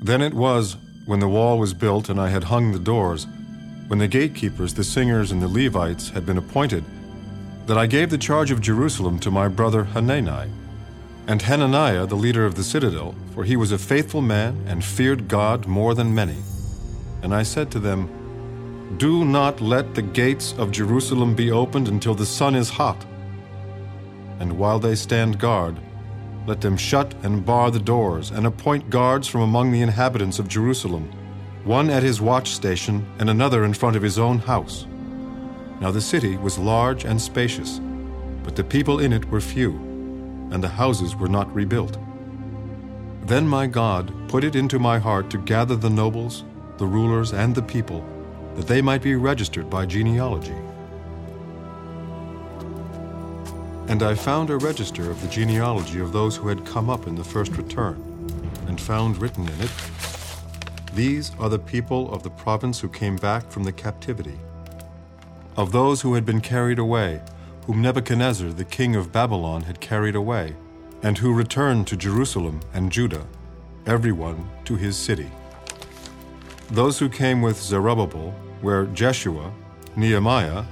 Then it was, when the wall was built and I had hung the doors, when the gatekeepers, the singers, and the Levites had been appointed, that I gave the charge of Jerusalem to my brother Hanani, and Hananiah, the leader of the citadel, for he was a faithful man and feared God more than many. And I said to them, Do not let the gates of Jerusalem be opened until the sun is hot. And while they stand guard, let them shut and bar the doors, and appoint guards from among the inhabitants of Jerusalem, one at his watch station and another in front of his own house. Now the city was large and spacious, but the people in it were few, and the houses were not rebuilt. Then my God put it into my heart to gather the nobles, the rulers, and the people, that they might be registered by genealogy. And I found a register of the genealogy of those who had come up in the first return, and found written in it, These are the people of the province who came back from the captivity. Of those who had been carried away, whom Nebuchadnezzar the king of Babylon had carried away, and who returned to Jerusalem and Judah, everyone to his city. Those who came with Zerubbabel were Jeshua, Nehemiah,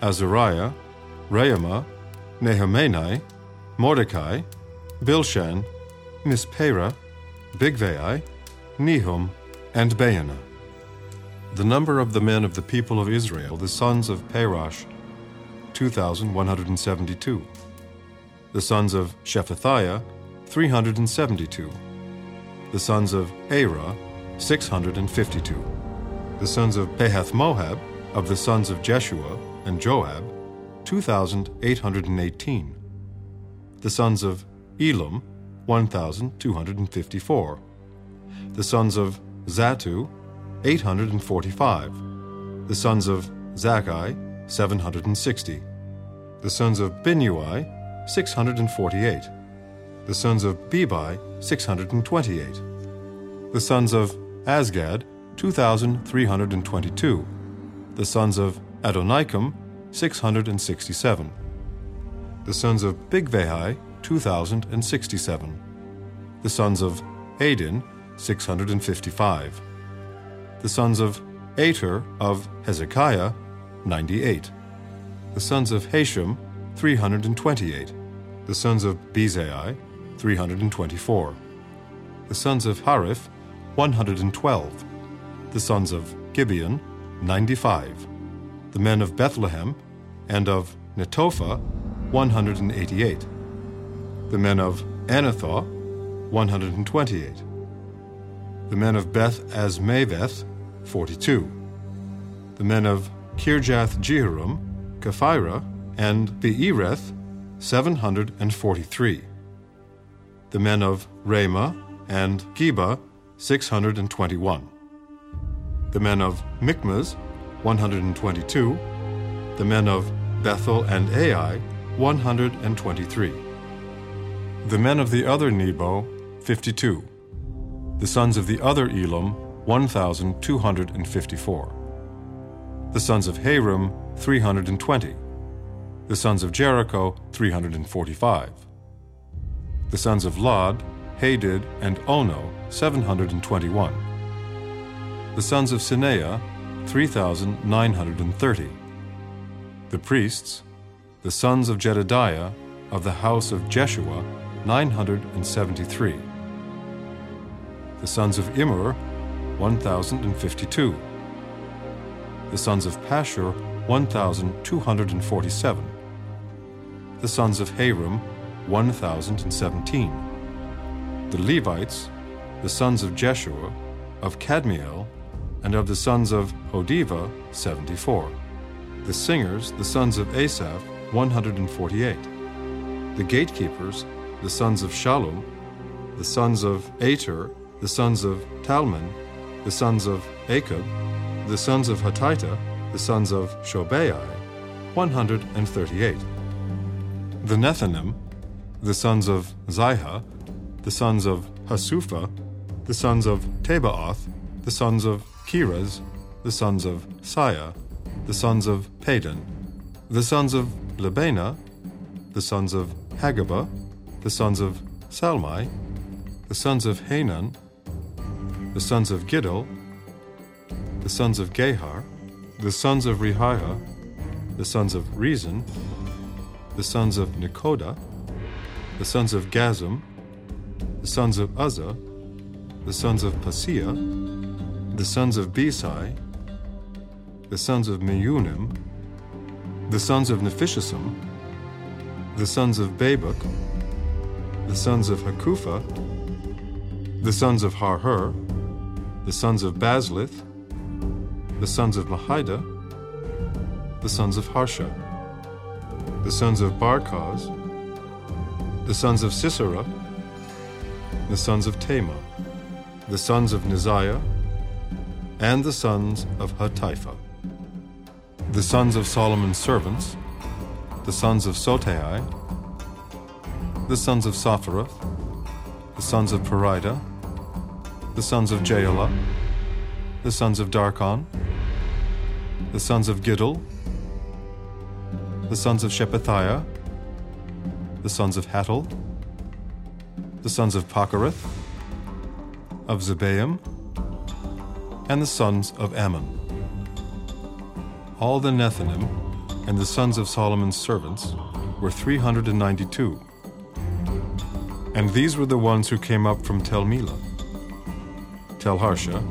Azariah, Raamiah, Nahamani, Mordecai, Bilshan, Mispereth, Bigvai, Nehum, and Baanah. The number of the men of the people of Israel, the sons of Parosh, 2,172. The sons of Shephatiah, 372. The sons of Arah, 652. The sons of Pahath Moab, of the sons of Jeshua and Joab, 2,818. The sons of Elam, 1,254. The sons of Zattu, 845. The sons of Zaccai, 760. The sons of Binnui, 648. The sons of Bebai, 628. The sons of Azgad, 2,322. The sons of Adonikam, 667. The sons of Bigvai, 2,067. The sons of Adin, 655. The sons of Ater of Hezekiah, 98. The sons of Hashum, 328. The sons of Bezai, 324. The sons of Hariph, 112. The sons of Gibeon, 95 the men of Bethlehem, and of Netophah, 188. The men of Anathoth, 128. The men of Beth Azmaveth, 42. The men of Kirjath Jearim, Chephirah, and Beeroth, 743. The men of Ramah and Geba, 621. The men of Michmas, 122, the men of Bethel and Ai, 123. The men of the other Nebo, 52. The sons of the other Elam, 1,254. The sons of Harim, 320. The sons of Jericho, 345. The sons of Lod, Hadid, and Ono, 721. The sons of Senaah, 3,930. The priests, the sons of Jedaiah, of the house of Jeshua, 973. The sons of Immer, 1,052. The sons of Pashhur, 1,247. The sons of Harim, 1,017. The Levites, the sons of Jeshua, of Kadmiel, and of the sons of Hodevah, 74. The singers, the sons of Asaph, 148. The gatekeepers, the sons of Shallum, the sons of Ater, the sons of Talmon, the sons of Akkub, the sons of Hatita, the sons of Shobai, 138. The Nethinim, the sons of Ziha, the sons of Hasupha, the sons of Tabbaoth, the sons of Keros, the sons of Sia, the sons of Padon, the sons of Lebana, the sons of Hagaba, the sons of Salmai, the sons of Hanan, the sons of Giddel, the sons of Gahar, the sons of Reaiah, the sons of Rezin, the sons of Nekoda, the sons of Gazzam, the sons of Uzza, the sons of Paseah, the sons of Besai, the sons of Meunim, the sons of Nephishesim, the sons of Bakbuk, the sons of Hakupha, the sons of Harhur, the sons of Bazlith, the sons of Mehida, the sons of Harsha, the sons of Barkos, the sons of Sisera, the sons of Tamah, the sons of Neziah, and the sons of Hatipha the sons of Solomon's servants, the sons of Sotai, the sons of Sophereth, the sons of Perida, the sons of Jaala, the sons of Darkon, the sons of Giddel, the sons of Shephatiah, the sons of Hattil, the sons of Pochereth, of Zebaim, and the sons of Amon all the Nethinim and the sons of Solomon's servants were 392. And these were the ones who came up from Tel Melah, Tel Harsha,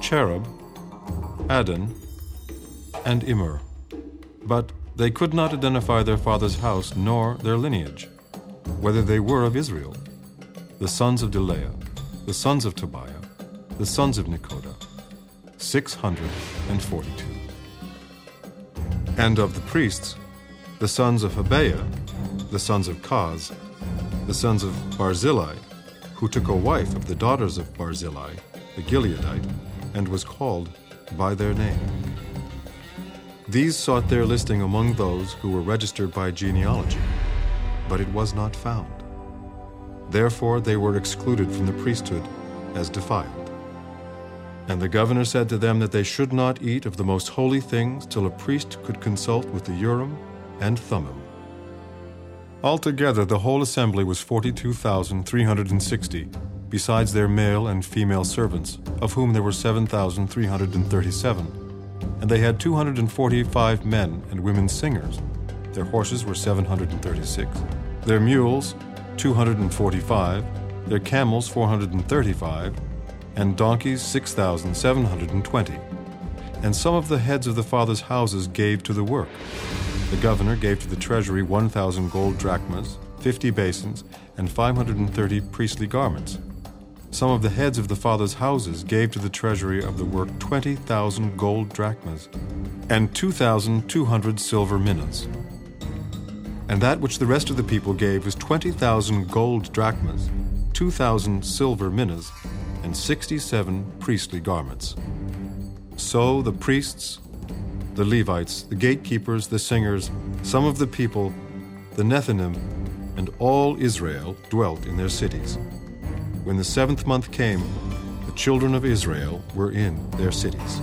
Cherub, Addon, and Immer. But they could not identify their father's house nor their lineage, whether they were of Israel. The sons of Delaiah, the sons of Tobiah, the sons of Nekoda, 642 and of the priests, the sons of Habaiah, the sons of Koz, the sons of Barzillai, who took a wife of the daughters of Barzillai, the Gileadite, and was called by their name. These sought their listing among those who were registered by genealogy, but it was not found. Therefore they were excluded from the priesthood as defiled. And the governor said to them that they should not eat of the most holy things till a priest could consult with the Urim and Thummim. Altogether, the whole assembly was 42,360, besides their male and female servants, of whom there were 7,337. And they had 245 men and women singers. Their horses were 736. Their mules, 245. Their camels, 435 and donkeys 6,720. And some of the heads of the fathers' houses gave to the work. The governor gave to the treasury 1,000 gold drachmas, 50 basins, and 530 priestly garments. Some of the heads of the fathers' houses gave to the treasury of the work 20,000 gold drachmas, and 2,200 silver minas. And that which the rest of the people gave was 20,000 gold drachmas, 2,000 silver minas, and 67 priestly garments. So the priests, the Levites, the gatekeepers, the singers, some of the people, the Nethinim, and all Israel dwelt in their cities. When the seventh month came, the children of Israel were in their cities.